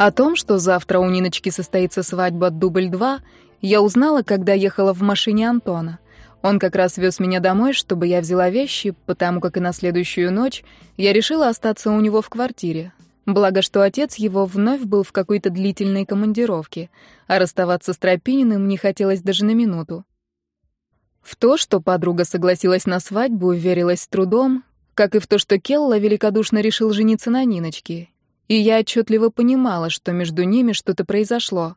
О том, что завтра у Ниночки состоится свадьба дубль-2, я узнала, когда ехала в машине Антона. Он как раз вез меня домой, чтобы я взяла вещи, потому как и на следующую ночь я решила остаться у него в квартире. Благо, что отец его вновь был в какой-то длительной командировке, а расставаться с Тропининым не хотелось даже на минуту. В то, что подруга согласилась на свадьбу, верилась с трудом, как и в то, что Келла великодушно решил жениться на Ниночке. И я отчетливо понимала, что между ними что-то произошло.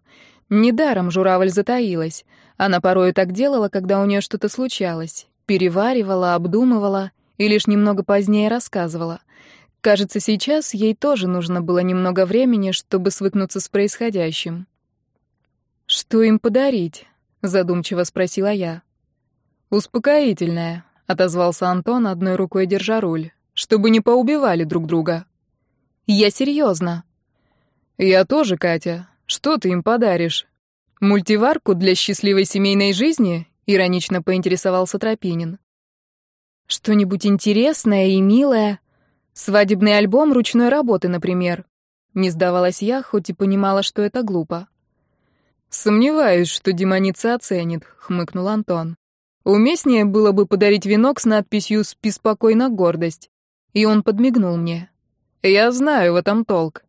Недаром журавль затаилась. Она порою так делала, когда у нее что-то случалось. Переваривала, обдумывала и лишь немного позднее рассказывала. Кажется, сейчас ей тоже нужно было немного времени, чтобы свыкнуться с происходящим. «Что им подарить?» — задумчиво спросила я. «Успокоительное», — отозвался Антон, одной рукой держа руль, «чтобы не поубивали друг друга». «Я серьезно». «Я тоже, Катя. Что ты им подаришь? Мультиварку для счастливой семейной жизни?» — иронично поинтересовался Тропинин. «Что-нибудь интересное и милое. Свадебный альбом ручной работы, например». Не сдавалась я, хоть и понимала, что это глупо. «Сомневаюсь, что демоница оценит», — хмыкнул Антон. Уместнее было бы подарить венок с надписью «Спи спокойно, гордость». И он подмигнул мне. «Я знаю в этом толк».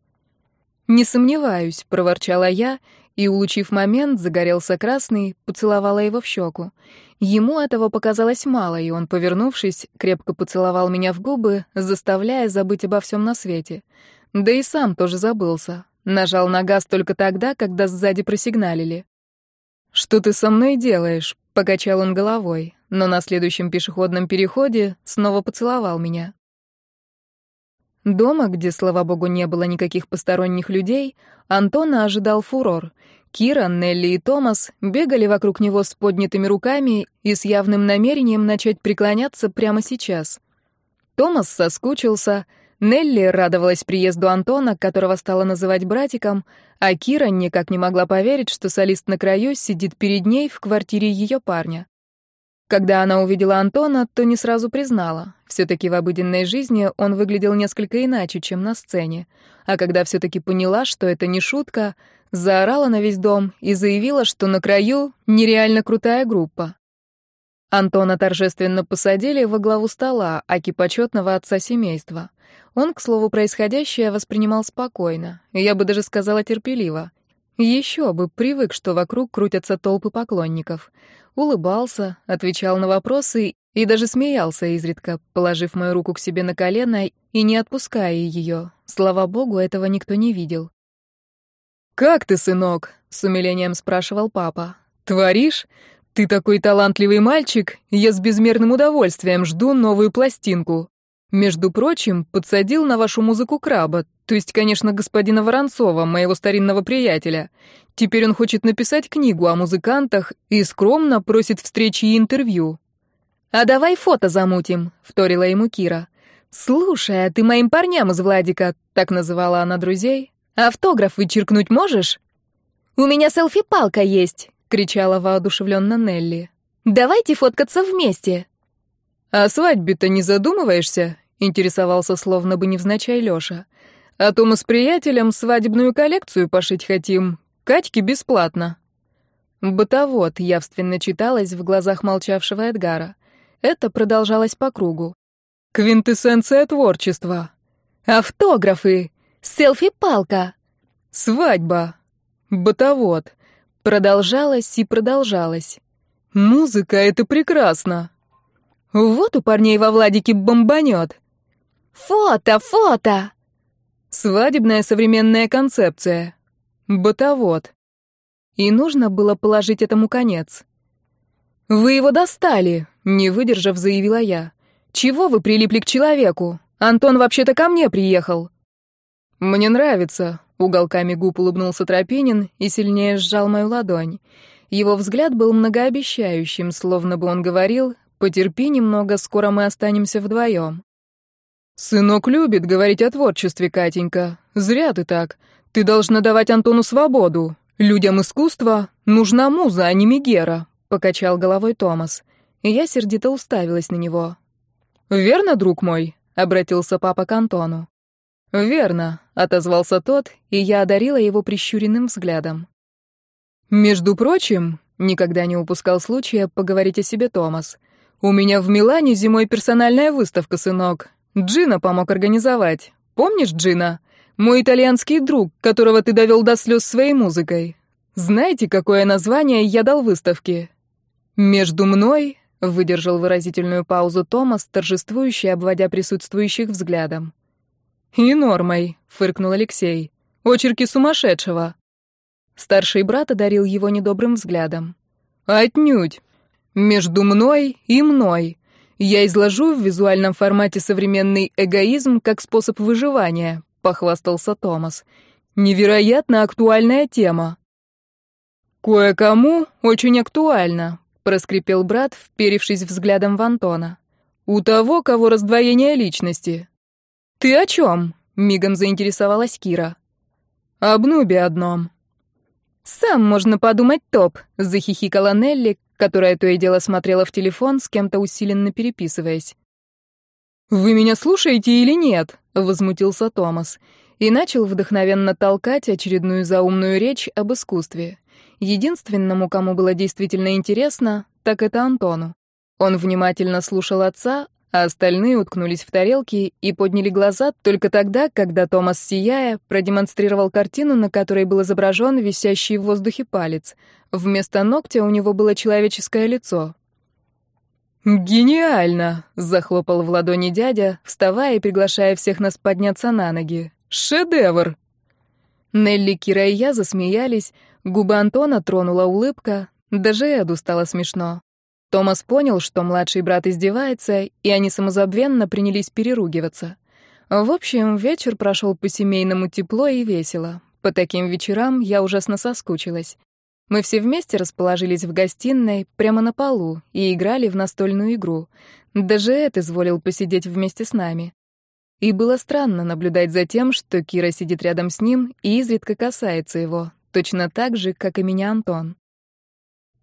«Не сомневаюсь», — проворчала я, и, улучив момент, загорелся красный, поцеловала его в щеку. Ему этого показалось мало, и он, повернувшись, крепко поцеловал меня в губы, заставляя забыть обо всем на свете. Да и сам тоже забылся. Нажал на газ только тогда, когда сзади просигналили. «Что ты со мной делаешь?» — покачал он головой, но на следующем пешеходном переходе снова поцеловал меня. Дома, где, слава богу, не было никаких посторонних людей, Антона ожидал фурор. Кира, Нелли и Томас бегали вокруг него с поднятыми руками и с явным намерением начать преклоняться прямо сейчас. Томас соскучился — Нелли радовалась приезду Антона, которого стала называть братиком, а Кира никак не могла поверить, что солист на краю сидит перед ней в квартире ее парня. Когда она увидела Антона, то не сразу признала. Все-таки в обыденной жизни он выглядел несколько иначе, чем на сцене. А когда все-таки поняла, что это не шутка, заорала на весь дом и заявила, что на краю нереально крутая группа. Антона торжественно посадили во главу стола, аки почетного отца семейства. Он, к слову, происходящее воспринимал спокойно, я бы даже сказала терпеливо. Еще бы, привык, что вокруг крутятся толпы поклонников. Улыбался, отвечал на вопросы и даже смеялся изредка, положив мою руку к себе на колено и не отпуская ее. Слава богу, этого никто не видел. «Как ты, сынок?» — с умилением спрашивал папа. «Творишь? Ты такой талантливый мальчик, я с безмерным удовольствием жду новую пластинку». Между прочим, подсадил на вашу музыку краба, то есть, конечно, господина Воронцова, моего старинного приятеля. Теперь он хочет написать книгу о музыкантах и скромно просит встречи и интервью. «А давай фото замутим», — вторила ему Кира. «Слушай, а ты моим парням из Владика», — так называла она друзей, «автограф вычеркнуть можешь?» «У меня селфи-палка есть», — кричала воодушевленно Нелли. «Давайте фоткаться вместе». «О свадьбе-то не задумываешься?» — интересовался словно бы невзначай Лёша. «А то мы с приятелем свадебную коллекцию пошить хотим. Катьке бесплатно». «Бытовод» явственно читалось в глазах молчавшего Эдгара. Это продолжалось по кругу. «Квинтэссенция творчества». «Автографы». «Селфи-палка». «Свадьба». «Бытовод». Продолжалось и продолжалось. «Музыка — это прекрасно». «Вот у парней во Владике бомбанет». Фото, фото! Свадебная современная концепция. Бытовод. И нужно было положить этому конец. «Вы его достали», — не выдержав, заявила я. «Чего вы прилипли к человеку? Антон вообще-то ко мне приехал». «Мне нравится», — уголками губ улыбнулся Тропинин и сильнее сжал мою ладонь. Его взгляд был многообещающим, словно бы он говорил «Потерпи немного, скоро мы останемся вдвоем». «Сынок любит говорить о творчестве, Катенька. Зря ты так. Ты должна давать Антону свободу. Людям искусства нужна муза, а не Мегера», — покачал головой Томас. И я сердито уставилась на него. «Верно, друг мой?» — обратился папа к Антону. «Верно», — отозвался тот, и я одарила его прищуренным взглядом. «Между прочим», — никогда не упускал случая поговорить о себе Томас, «у меня в Милане зимой персональная выставка, сынок. Джина помог организовать. Помнишь Джина? Мой итальянский друг, которого ты довел до слез своей музыкой. Знаете, какое название я дал выставке? Между мной, выдержал выразительную паузу Томас, торжествующий, обводя присутствующих взглядом. И нормой, фыркнул Алексей. Очерки сумасшедшего. Старший брат одарил его недобрым взглядом. Отнюдь. Между мной и мной. Я изложу в визуальном формате современный эгоизм как способ выживания, похвастался Томас. Невероятно актуальная тема. Кое-кому очень актуально, проскрипел брат, вперившись взглядом в Антона. У того, кого раздвоение личности. Ты о чем? мигом заинтересовалась Кира. Об нубе одном. «Сам можно подумать топ», — захихикала Нелли, которая то и дело смотрела в телефон, с кем-то усиленно переписываясь. «Вы меня слушаете или нет?» — возмутился Томас и начал вдохновенно толкать очередную заумную речь об искусстве. Единственному, кому было действительно интересно, так это Антону. Он внимательно слушал отца, а остальные уткнулись в тарелки и подняли глаза только тогда, когда Томас, сияя, продемонстрировал картину, на которой был изображен висящий в воздухе палец. Вместо ногтя у него было человеческое лицо. «Гениально!» — захлопал в ладони дядя, вставая и приглашая всех нас подняться на ноги. «Шедевр!» Нелли, Кира и я засмеялись, губы Антона тронула улыбка, даже Эду стало смешно. Томас понял, что младший брат издевается, и они самозабвенно принялись переругиваться. В общем, вечер прошел по-семейному тепло и весело. По таким вечерам я ужасно соскучилась. Мы все вместе расположились в гостиной, прямо на полу, и играли в настольную игру. Даже Эд изволил посидеть вместе с нами. И было странно наблюдать за тем, что Кира сидит рядом с ним и изредка касается его, точно так же, как и меня Антон.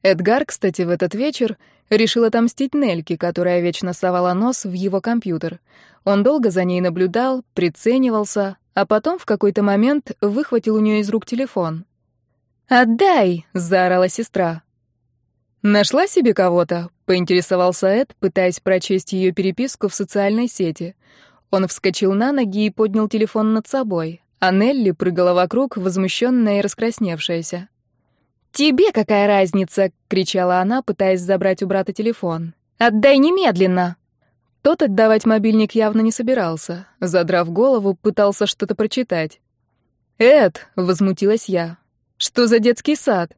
Эдгар, кстати, в этот вечер решил отомстить Нельке, которая вечно совала нос в его компьютер. Он долго за ней наблюдал, приценивался, а потом в какой-то момент выхватил у нее из рук телефон. «Отдай!» — заорала сестра. «Нашла себе кого-то?» — поинтересовался Эд, пытаясь прочесть ее переписку в социальной сети. Он вскочил на ноги и поднял телефон над собой, а Нелли прыгала вокруг, возмущенная и раскрасневшаяся. «Тебе какая разница?» — кричала она, пытаясь забрать у брата телефон. «Отдай немедленно!» Тот отдавать мобильник явно не собирался. Задрав голову, пытался что-то прочитать. «Эд!» — возмутилась я. «Что за детский сад?»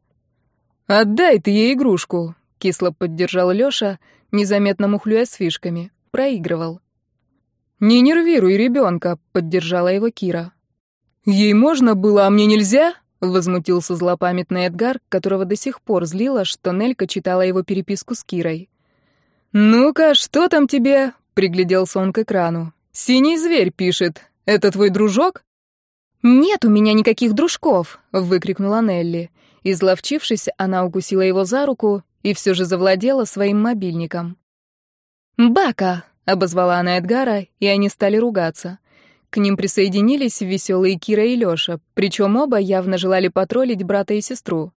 «Отдай ты ей игрушку!» — кисло поддержал Лёша, незаметно мухлюя с фишками. Проигрывал. «Не нервируй ребенка!» — поддержала его Кира. «Ей можно было, а мне нельзя?» Возмутился злопамятный Эдгар, которого до сих пор злило, что Нелька читала его переписку с Кирой. «Ну-ка, что там тебе?» — пригляделся он к экрану. «Синий зверь пишет. Это твой дружок?» «Нет у меня никаких дружков!» — выкрикнула Нелли. Изловчившись, она укусила его за руку и все же завладела своим мобильником. «Бака!» — обозвала она Эдгара, и они стали ругаться. К ним присоединились веселые Кира и Лёша, причем оба явно желали потроллить брата и сестру.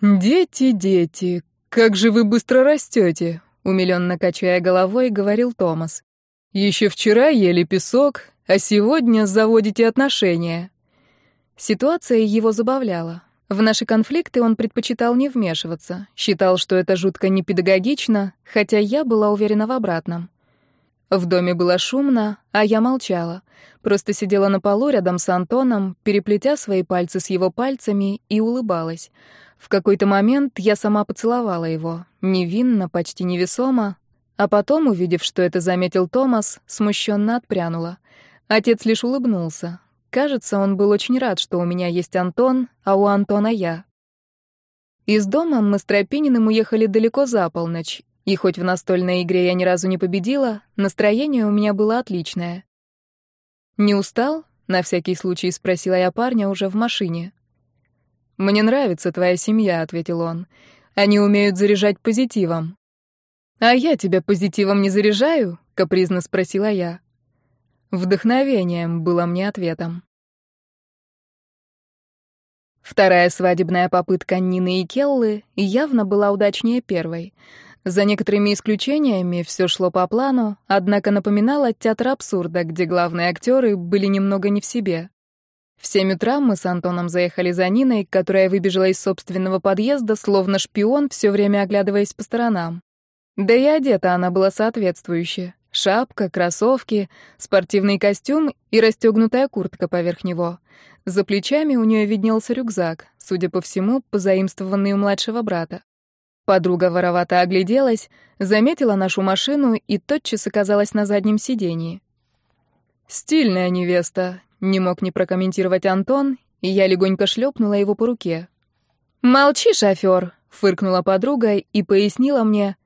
«Дети, дети, как же вы быстро растете!» — умилённо качая головой, говорил Томас. «Еще вчера ели песок, а сегодня заводите отношения». Ситуация его забавляла. В наши конфликты он предпочитал не вмешиваться, считал, что это жутко непедагогично, хотя я была уверена в обратном. В доме было шумно, а я молчала. Просто сидела на полу рядом с Антоном, переплетя свои пальцы с его пальцами и улыбалась. В какой-то момент я сама поцеловала его, невинно, почти невесомо, а потом, увидев, что это заметил Томас, смущенно отпрянула. Отец лишь улыбнулся. Кажется, он был очень рад, что у меня есть Антон, а у Антона я. Из дома мы с Тропининым уехали далеко за полночь, и хоть в настольной игре я ни разу не победила, настроение у меня было отличное. «Не устал?» — на всякий случай спросила я парня уже в машине. «Мне нравится твоя семья», — ответил он. «Они умеют заряжать позитивом». «А я тебя позитивом не заряжаю?» — капризно спросила я. Вдохновением было мне ответом. Вторая свадебная попытка Нины и Келлы явно была удачнее первой. За некоторыми исключениями все шло по плану, однако напоминало театр абсурда, где главные актеры были немного не в себе. В семь утра мы с Антоном заехали за Ниной, которая выбежала из собственного подъезда, словно шпион, все время оглядываясь по сторонам. Да и одета она была соответствующе. Шапка, кроссовки, спортивный костюм и расстегнутая куртка поверх него. За плечами у нее виднелся рюкзак, судя по всему, позаимствованный у младшего брата. Подруга воровато огляделась, заметила нашу машину и тотчас оказалась на заднем сидении. «Стильная невеста», — не мог не прокомментировать Антон, и я легонько шлепнула его по руке. «Молчи, шофер», — фыркнула подруга и пояснила мне.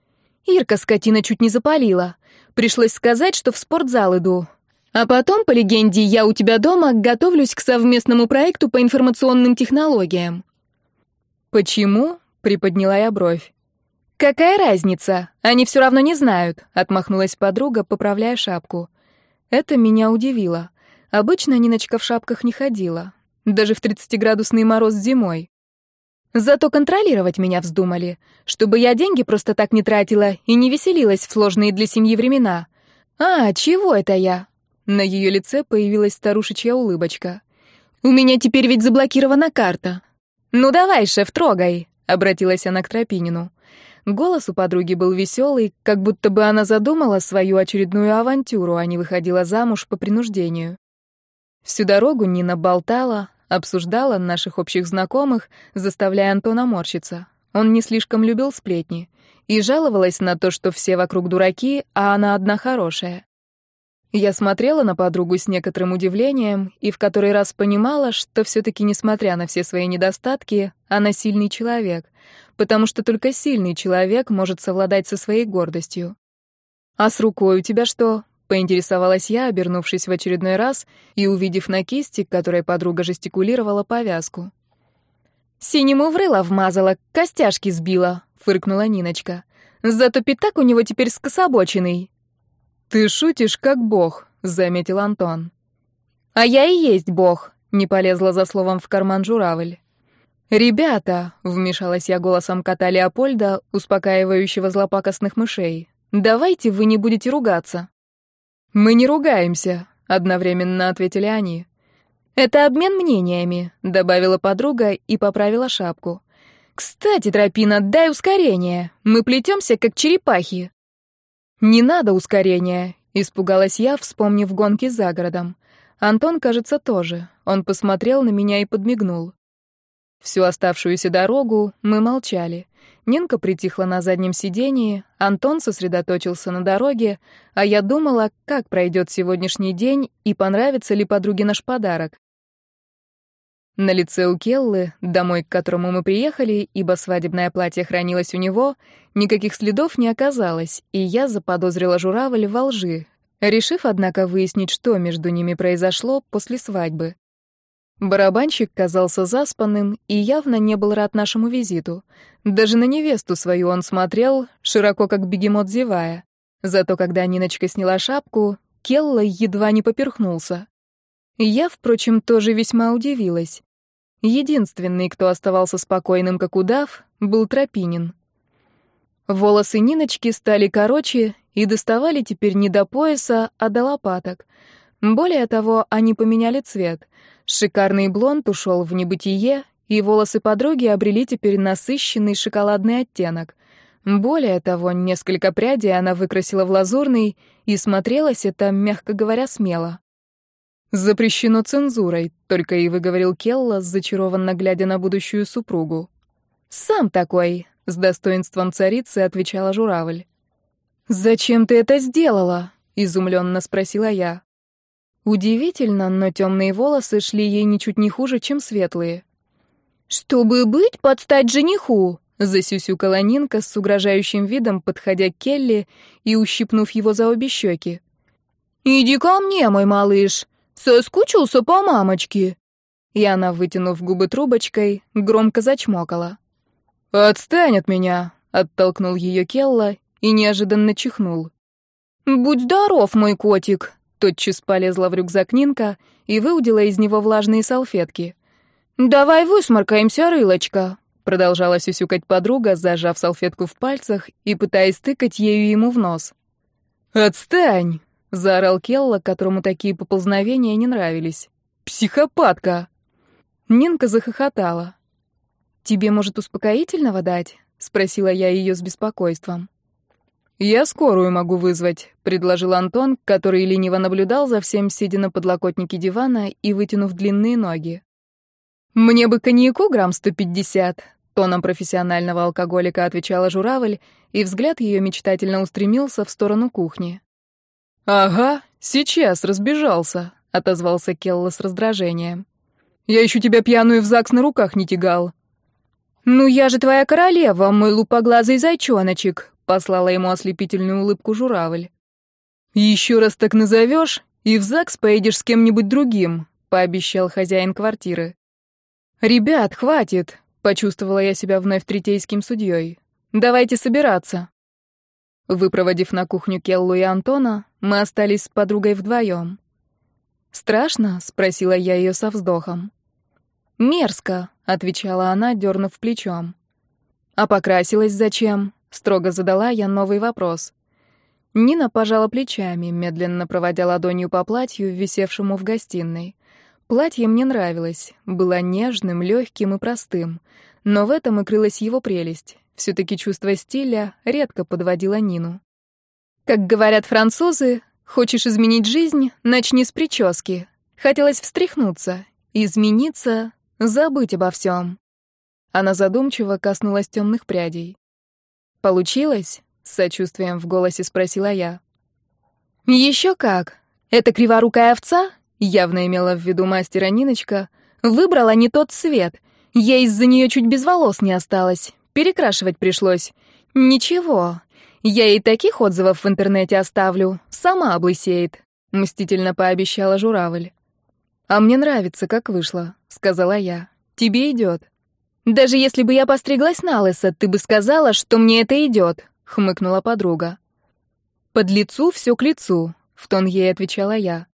«Ирка, скотина, чуть не запалила. Пришлось сказать, что в спортзал иду. А потом, по легенде, я у тебя дома готовлюсь к совместному проекту по информационным технологиям». «Почему?» Приподняла я бровь. «Какая разница? Они все равно не знают», — отмахнулась подруга, поправляя шапку. Это меня удивило. Обычно Ниночка в шапках не ходила. Даже в 30-градусный мороз зимой. Зато контролировать меня вздумали, чтобы я деньги просто так не тратила и не веселилась в сложные для семьи времена. А, чего это я? На ее лице появилась старушечья улыбочка. У меня теперь ведь заблокирована карта. Ну давай, шеф, трогай. — обратилась она к Тропинину. Голос у подруги был веселый, как будто бы она задумала свою очередную авантюру, а не выходила замуж по принуждению. Всю дорогу Нина болтала, обсуждала наших общих знакомых, заставляя Антона морщиться. Он не слишком любил сплетни и жаловалась на то, что все вокруг дураки, а она одна хорошая. Я смотрела на подругу с некоторым удивлением и в который раз понимала, что все-таки, несмотря на все свои недостатки, она сильный человек, потому что только сильный человек может совладать со своей гордостью. «А с рукой у тебя что?» — поинтересовалась я, обернувшись в очередной раз и увидев на кисти, которой подруга жестикулировала повязку. «Синему врыла вмазала, костяшки сбила», — фыркнула Ниночка. «Зато пятак у него теперь скособоченный». «Ты шутишь, как бог», — заметил Антон. «А я и есть бог», — не полезла за словом в карман журавль. «Ребята», — вмешалась я голосом кота Леопольда, успокаивающего злопакостных мышей, «давайте вы не будете ругаться». «Мы не ругаемся», — одновременно ответили они. «Это обмен мнениями», — добавила подруга и поправила шапку. «Кстати, Тропина, дай ускорение. Мы плетемся, как черепахи». «Не надо ускорения», — испугалась я, вспомнив гонки за городом. Антон, кажется, тоже. Он посмотрел на меня и подмигнул. Всю оставшуюся дорогу мы молчали. Нинка притихла на заднем сидении, Антон сосредоточился на дороге, а я думала, как пройдет сегодняшний день и понравится ли подруге наш подарок. На лице у Келлы, домой к которому мы приехали, ибо свадебное платье хранилось у него, никаких следов не оказалось, и я заподозрила журавль во лжи, решив, однако, выяснить, что между ними произошло после свадьбы. Барабанщик казался заспанным и явно не был рад нашему визиту. Даже на невесту свою он смотрел, широко как бегемот зевая. Зато когда Ниночка сняла шапку, Келла едва не поперхнулся. Я, впрочем, тоже весьма удивилась. Единственный, кто оставался спокойным, как удав, был Тропинин. Волосы Ниночки стали короче и доставали теперь не до пояса, а до лопаток. Более того, они поменяли цвет. Шикарный блонд ушел в небытие, и волосы подруги обрели теперь насыщенный шоколадный оттенок. Более того, несколько прядей она выкрасила в лазурный, и смотрелось это, мягко говоря, смело. «Запрещено цензурой», — только и выговорил Келла, зачарованно глядя на будущую супругу. «Сам такой», — с достоинством царицы отвечала журавль. «Зачем ты это сделала?» — изумленно спросила я. Удивительно, но темные волосы шли ей ничуть не хуже, чем светлые. «Чтобы быть под стать жениху», — засюсюкала Нинка с угрожающим видом, подходя к Келли и ущипнув его за обе щеки. «Иди ко мне, мой малыш. Соскучился по мамочке?» И она, вытянув губы трубочкой, громко зачмокала. «Отстань от меня!» — оттолкнул ее Келла и неожиданно чихнул. «Будь здоров, мой котик!» Тотчас полезла в рюкзак Нинка и выудила из него влажные салфетки. «Давай высморкаемся, рылочка», — продолжала сюсюкать подруга, зажав салфетку в пальцах и пытаясь тыкать ею ему в нос. «Отстань!» — заорал Келла, которому такие поползновения не нравились. «Психопатка!» Нинка захохотала. «Тебе, может, успокоительного дать?» — спросила я ее с беспокойством. «Я скорую могу вызвать», — предложил Антон, который лениво наблюдал за всем, сидя на подлокотнике дивана и вытянув длинные ноги. «Мне бы коньяку грамм сто пятьдесят», — тоном профессионального алкоголика отвечала журавль, и взгляд ее мечтательно устремился в сторону кухни. «Ага, сейчас разбежался», — отозвался Келла с раздражением. «Я еще тебя пьяную в ЗАГС на руках не тягал». «Ну я же твоя королева, мой лупоглазый зайчоночек», Послала ему ослепительную улыбку журавль. «Еще раз так назовешь, и в ЗАГС поедешь с кем-нибудь другим», — пообещал хозяин квартиры. «Ребят, хватит», — почувствовала я себя вновь третейским судьей. «Давайте собираться». Выпроводив на кухню Келлу и Антона, мы остались с подругой вдвоем. «Страшно?» — спросила я ее со вздохом. «Мерзко», — отвечала она, дернув плечом. «А покрасилась зачем?» Строго задала я новый вопрос. Нина пожала плечами, медленно проводя ладонью по платью, висевшему в гостиной. Платье мне нравилось, было нежным, легким и простым. Но в этом и крылась его прелесть. Все-таки чувство стиля редко подводило Нину. Как говорят французы, хочешь изменить жизнь, начни с прически. Хотелось встряхнуться, измениться, забыть обо всем. Она задумчиво коснулась темных прядей. «Получилось?» — с сочувствием в голосе спросила я. «Еще как! Эта криворукая овца, явно имела в виду мастера Ниночка, выбрала не тот цвет. Я из-за нее чуть без волос не осталась. Перекрашивать пришлось. Ничего, я ей таких отзывов в интернете оставлю. Сама облысеет», — мстительно пообещала журавль. «А мне нравится, как вышло», — сказала я. «Тебе идет». «Даже если бы я постриглась на лысо, ты бы сказала, что мне это идет», — хмыкнула подруга. «Под лицу все к лицу», — в тон ей отвечала я.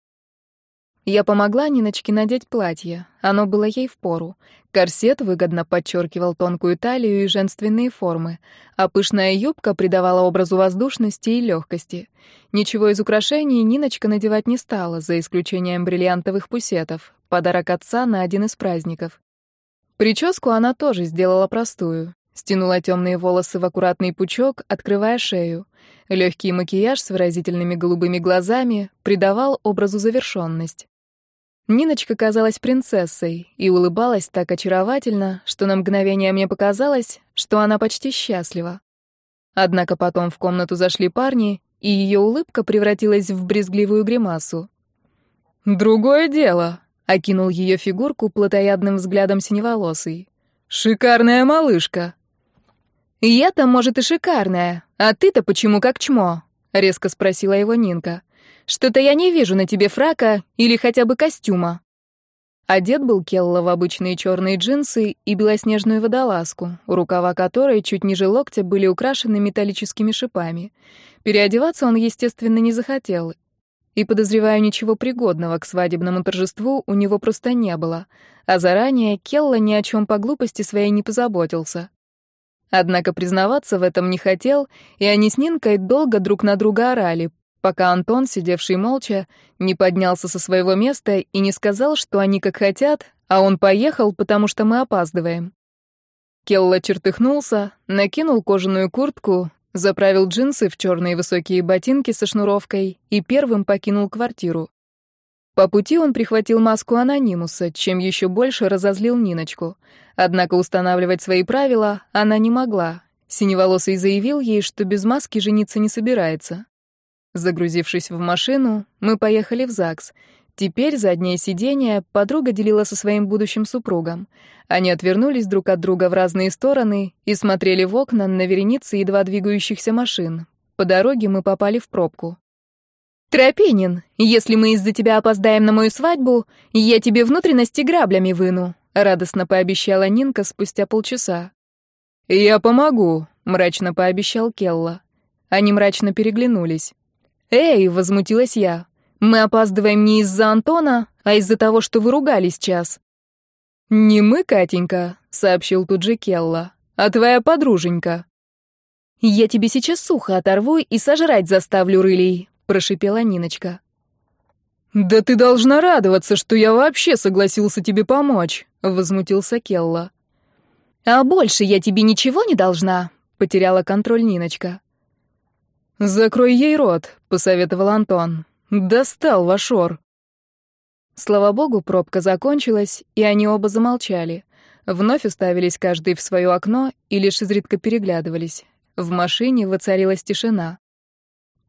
Я помогла Ниночке надеть платье. Оно было ей впору. Корсет выгодно подчеркивал тонкую талию и женственные формы, а пышная юбка придавала образу воздушности и легкости. Ничего из украшений Ниночка надевать не стала, за исключением бриллиантовых пусетов, подарок отца на один из праздников. Прическу она тоже сделала простую. Стянула темные волосы в аккуратный пучок, открывая шею. Легкий макияж с выразительными голубыми глазами придавал образу завершенность. Ниночка казалась принцессой и улыбалась так очаровательно, что на мгновение мне показалось, что она почти счастлива. Однако потом в комнату зашли парни, и ее улыбка превратилась в брезгливую гримасу. «Другое дело», окинул ее фигурку плотоядным взглядом синеволосый. «Шикарная малышка!» «Я-то, может, и шикарная, а ты-то почему как чмо?» — резко спросила его Нинка. «Что-то я не вижу на тебе фрака или хотя бы костюма». Одет был Келла в обычные черные джинсы и белоснежную водолазку, рукава которой чуть ниже локтя были украшены металлическими шипами. Переодеваться он, естественно, не захотел и, подозреваю, ничего пригодного к свадебному торжеству у него просто не было, а заранее Келла ни о чем по глупости своей не позаботился. Однако признаваться в этом не хотел, и они с Нинкой долго друг на друга орали, пока Антон, сидевший молча, не поднялся со своего места и не сказал, что они как хотят, а он поехал, потому что мы опаздываем. Келла чертыхнулся, накинул кожаную куртку, Заправил джинсы в черные высокие ботинки со шнуровкой и первым покинул квартиру. По пути он прихватил маску анонимуса, чем еще больше разозлил Ниночку. Однако устанавливать свои правила она не могла. Синеволосый заявил ей, что без маски жениться не собирается. Загрузившись в машину, мы поехали в ЗАГС — Теперь заднее сиденье подруга делила со своим будущим супругом. Они отвернулись друг от друга в разные стороны и смотрели в окна на вереницы едва двигающихся машин. По дороге мы попали в пробку. «Тропинин, если мы из-за тебя опоздаем на мою свадьбу, я тебе внутренности граблями выну», — радостно пообещала Нинка спустя полчаса. «Я помогу», — мрачно пообещал Келла. Они мрачно переглянулись. «Эй!» — возмутилась я. Мы опаздываем не из-за Антона, а из-за того, что вы ругались час». «Не мы, Катенька», — сообщил тут же Келла, — «а твоя подруженька». «Я тебе сейчас сухо оторву и сожрать заставлю рылей», — прошипела Ниночка. «Да ты должна радоваться, что я вообще согласился тебе помочь», — возмутился Келла. «А больше я тебе ничего не должна», — потеряла контроль Ниночка. «Закрой ей рот», — посоветовал Антон. «Достал Вашор». Слава богу, пробка закончилась, и они оба замолчали. Вновь уставились каждый в свое окно и лишь изредка переглядывались. В машине воцарилась тишина.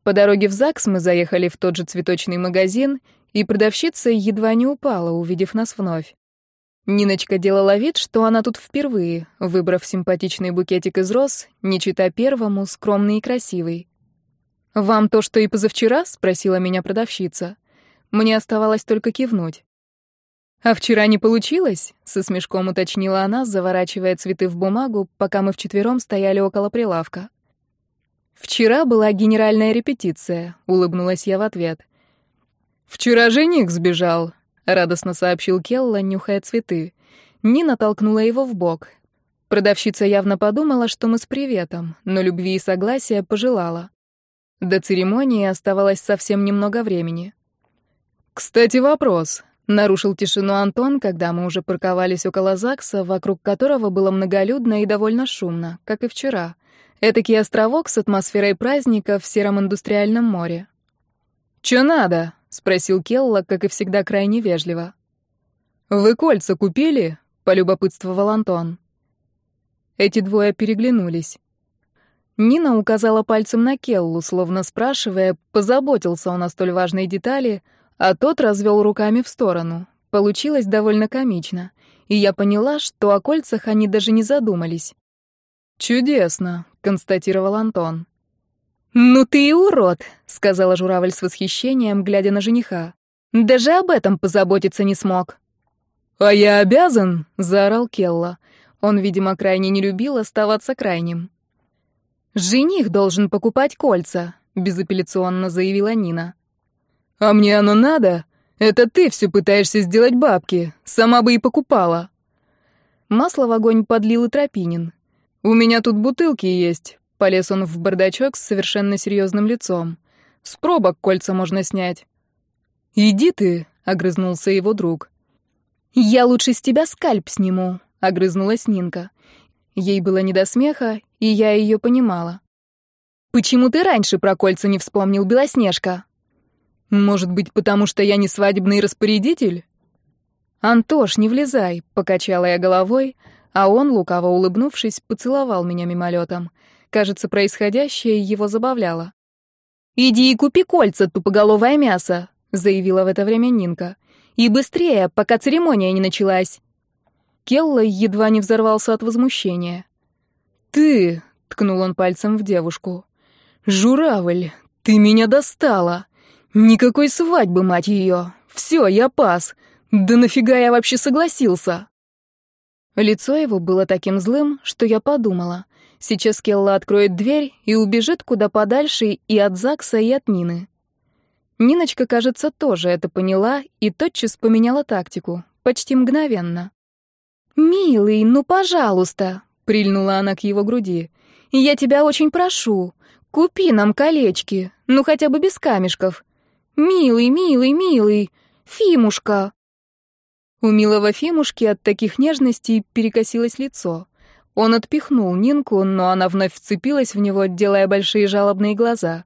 По дороге в ЗАГС мы заехали в тот же цветочный магазин, и продавщица едва не упала, увидев нас вновь. Ниночка делала вид, что она тут впервые, выбрав симпатичный букетик из роз, не чита первому, скромный и красивый. «Вам то, что и позавчера?» — спросила меня продавщица. Мне оставалось только кивнуть. «А вчера не получилось?» — со смешком уточнила она, заворачивая цветы в бумагу, пока мы вчетвером стояли около прилавка. «Вчера была генеральная репетиция», — улыбнулась я в ответ. «Вчера жених сбежал», — радостно сообщил Келла, нюхая цветы. Нина толкнула его в бок. Продавщица явно подумала, что мы с приветом, но любви и согласия пожелала. До церемонии оставалось совсем немного времени. «Кстати, вопрос», — нарушил тишину Антон, когда мы уже парковались около ЗАГСа, вокруг которого было многолюдно и довольно шумно, как и вчера. Этакий островок с атмосферой праздника в сером индустриальном море. «Чё надо?» — спросил Келла, как и всегда, крайне вежливо. «Вы кольца купили?» — полюбопытствовал Антон. Эти двое переглянулись. Нина указала пальцем на Келлу, словно спрашивая, позаботился он о столь важной детали, а тот развел руками в сторону. Получилось довольно комично, и я поняла, что о кольцах они даже не задумались. «Чудесно», — констатировал Антон. «Ну ты и урод», — сказала журавль с восхищением, глядя на жениха. «Даже об этом позаботиться не смог». «А я обязан?» — заорал Келла. Он, видимо, крайне не любил оставаться крайним. «Жених должен покупать кольца», — безапелляционно заявила Нина. «А мне оно надо? Это ты все пытаешься сделать бабки. Сама бы и покупала». Масло в огонь подлил и Тропинин. «У меня тут бутылки есть», — полез он в бардачок с совершенно серьезным лицом. «С пробок кольца можно снять». «Иди ты», — огрызнулся его друг. «Я лучше с тебя скальп сниму», — огрызнулась Нинка. Ей было не до смеха, и я ее понимала. «Почему ты раньше про кольца не вспомнил, Белоснежка?» «Может быть, потому что я не свадебный распорядитель?» «Антош, не влезай», — покачала я головой, а он, лукаво улыбнувшись, поцеловал меня мимолетом. Кажется, происходящее его забавляло. «Иди и купи кольца, тупоголовое мясо», — заявила в это время Нинка. «И быстрее, пока церемония не началась». Келла едва не взорвался от возмущения. «Ты!» — ткнул он пальцем в девушку. «Журавль, ты меня достала! Никакой свадьбы, мать ее! Все, я пас! Да нафига я вообще согласился?» Лицо его было таким злым, что я подумала. Сейчас Келла откроет дверь и убежит куда подальше и от Закса, и от Нины. Ниночка, кажется, тоже это поняла и тотчас поменяла тактику, почти мгновенно. «Милый, ну, пожалуйста!» — прильнула она к его груди. «Я тебя очень прошу, купи нам колечки, ну, хотя бы без камешков. Милый, милый, милый, Фимушка!» У милого Фимушки от таких нежностей перекосилось лицо. Он отпихнул Нинку, но она вновь вцепилась в него, делая большие жалобные глаза.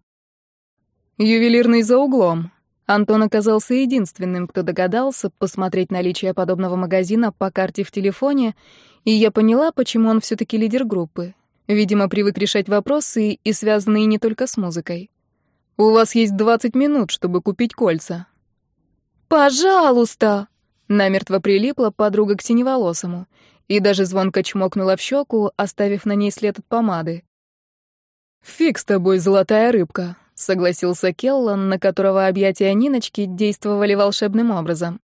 «Ювелирный за углом». Антон оказался единственным, кто догадался посмотреть наличие подобного магазина по карте в телефоне, и я поняла, почему он все-таки лидер группы. Видимо, привык решать вопросы, и связанные не только с музыкой. «У вас есть 20 минут, чтобы купить кольца». «Пожалуйста!» Намертво прилипла подруга к синеволосому и даже звонко чмокнула в щеку, оставив на ней след от помады. «Фиг с тобой, золотая рыбка», — согласился Келлан, на которого объятия Ниночки действовали волшебным образом.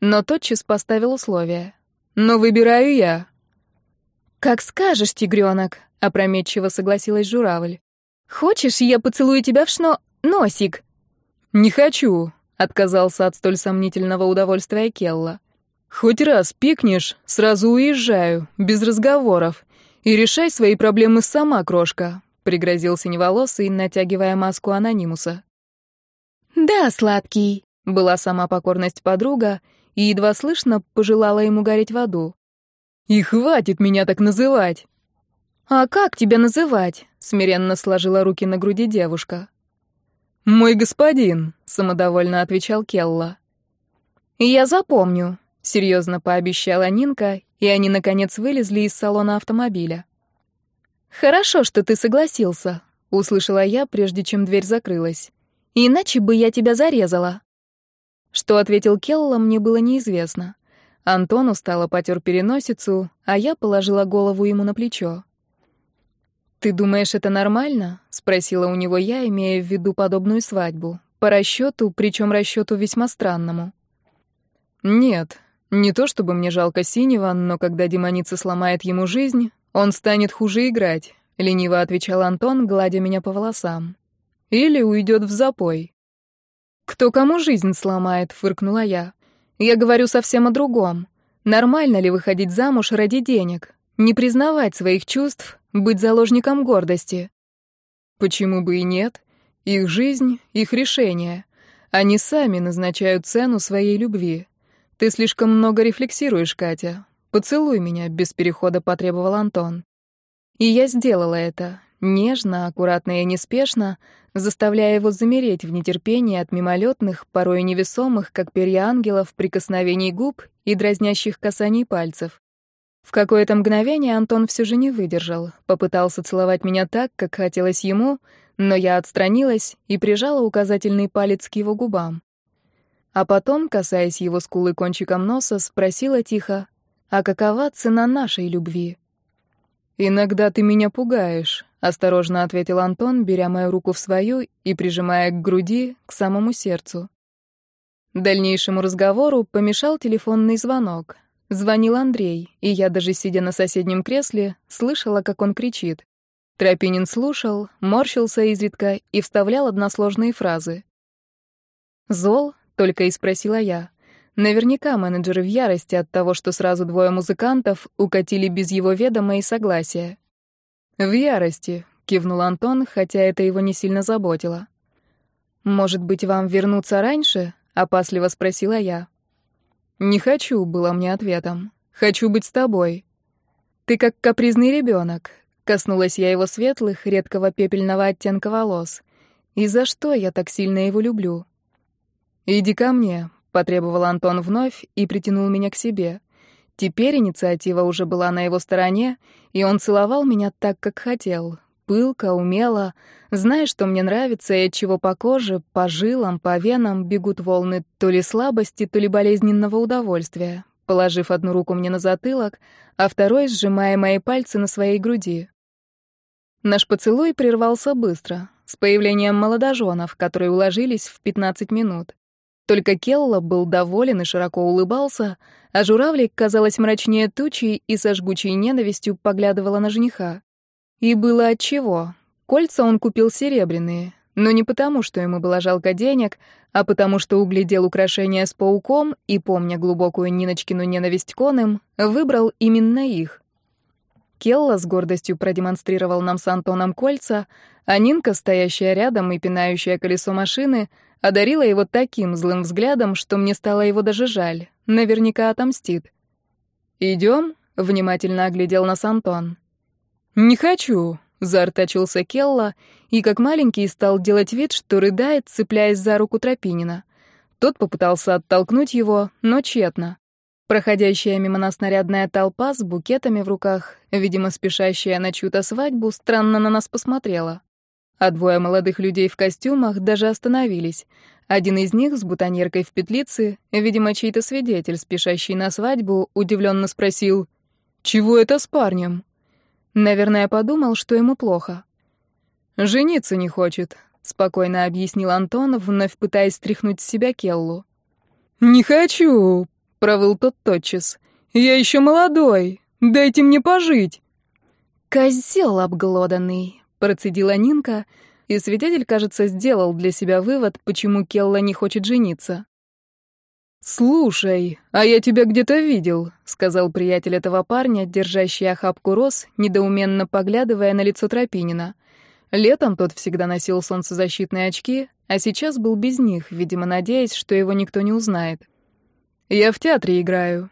Но тотчас поставил условие. «Но выбираю я». «Как скажешь, тигренок», — опрометчиво согласилась журавль. «Хочешь, я поцелую тебя в шно... носик?» «Не хочу», — отказался от столь сомнительного удовольствия Келла. «Хоть раз пикнешь, сразу уезжаю, без разговоров. И решай свои проблемы сама, крошка», — пригрозил синеволосый, натягивая маску анонимуса. «Да, сладкий», — была сама покорность подруга, и едва слышно пожелала ему гореть в аду. «И хватит меня так называть!» «А как тебя называть?» — смиренно сложила руки на груди девушка. «Мой господин», — самодовольно отвечал Келла. «Я запомню», — серьезно пообещала Нинка, и они, наконец, вылезли из салона автомобиля. «Хорошо, что ты согласился», — услышала я, прежде чем дверь закрылась. «Иначе бы я тебя зарезала». Что ответил Келла, мне было неизвестно. Антон устало потер переносицу, а я положила голову ему на плечо. «Ты думаешь, это нормально?» — спросила у него я, имея в виду подобную свадьбу. По расчету, причем расчету весьма странному. «Нет, не то чтобы мне жалко Синего, но когда демоница сломает ему жизнь, он станет хуже играть», — лениво отвечал Антон, гладя меня по волосам. «Или уйдет в запой». «Кто кому жизнь сломает?» — фыркнула я. «Я говорю совсем о другом. Нормально ли выходить замуж ради денег? Не признавать своих чувств, быть заложником гордости. Почему бы и нет? Их жизнь, их решение. Они сами назначают цену своей любви. Ты слишком много рефлексируешь, Катя. Поцелуй меня, без перехода потребовал Антон. И я сделала это, нежно, аккуратно и неспешно, заставляя его замереть в нетерпении от мимолетных, порой невесомых, как перья ангелов, прикосновений губ и дразнящих касаний пальцев. В какое-то мгновение Антон все же не выдержал, попытался целовать меня так, как хотелось ему, но я отстранилась и прижала указательный палец к его губам. А потом, касаясь его скулы кончиком носа, спросила тихо, «А какова цена нашей любви?» «Иногда ты меня пугаешь», — осторожно ответил Антон, беря мою руку в свою и прижимая к груди, к самому сердцу. Дальнейшему разговору помешал телефонный звонок. Звонил Андрей, и я, даже сидя на соседнем кресле, слышала, как он кричит. Тропинин слушал, морщился изредка и вставлял односложные фразы. «Зол?» — только и спросила я. Наверняка менеджеры в ярости от того, что сразу двое музыкантов укатили без его ведома и согласия. «В ярости», — кивнул Антон, хотя это его не сильно заботило. «Может быть, вам вернуться раньше?» — опасливо спросила я. «Не хочу», — было мне ответом. «Хочу быть с тобой». «Ты как капризный ребенок», — коснулась я его светлых, редкого пепельного оттенка волос. «И за что я так сильно его люблю?» «Иди ко мне», — потребовал Антон вновь и притянул меня к себе. Теперь инициатива уже была на его стороне, и он целовал меня так, как хотел, пылко, умело, зная, что мне нравится и от чего по коже, по жилам, по венам бегут волны то ли слабости, то ли болезненного удовольствия, положив одну руку мне на затылок, а второй сжимая мои пальцы на своей груди. Наш поцелуй прервался быстро, с появлением молодоженов, которые уложились в 15 минут. Только Келла был доволен и широко улыбался, а журавлик, казалось, мрачнее тучи и со жгучей ненавистью поглядывала на жениха. И было отчего. Кольца он купил серебряные, но не потому, что ему было жалко денег, а потому что углядел украшения с пауком и, помня глубокую Ниночкину ненависть к оным, выбрал именно их. Келла с гордостью продемонстрировал нам с Антоном кольца, а Нинка, стоящая рядом и пинающая колесо машины, одарила его таким злым взглядом, что мне стало его даже жаль. Наверняка отомстит. «Идем?» — внимательно оглядел нас Антон. «Не хочу», — заортачился Келла и, как маленький, стал делать вид, что рыдает, цепляясь за руку Тропинина. Тот попытался оттолкнуть его, но тщетно. Проходящая мимо нас нарядная толпа с букетами в руках, видимо, спешащая на чью-то свадьбу, странно на нас посмотрела. А двое молодых людей в костюмах даже остановились. Один из них с бутоньеркой в петлице, видимо, чей-то свидетель, спешащий на свадьбу, удивленно спросил «Чего это с парнем?» Наверное, подумал, что ему плохо. «Жениться не хочет», — спокойно объяснил Антон, вновь пытаясь стряхнуть с себя Келлу. «Не хочу», — провыл тот тотчас. «Я еще молодой. Дайте мне пожить». «Козел обглоданный», — процедила Нинка, И свидетель, кажется, сделал для себя вывод, почему Келла не хочет жениться. «Слушай, а я тебя где-то видел», — сказал приятель этого парня, держащий охапку роз, недоуменно поглядывая на лицо Тропинина. Летом тот всегда носил солнцезащитные очки, а сейчас был без них, видимо, надеясь, что его никто не узнает. «Я в театре играю.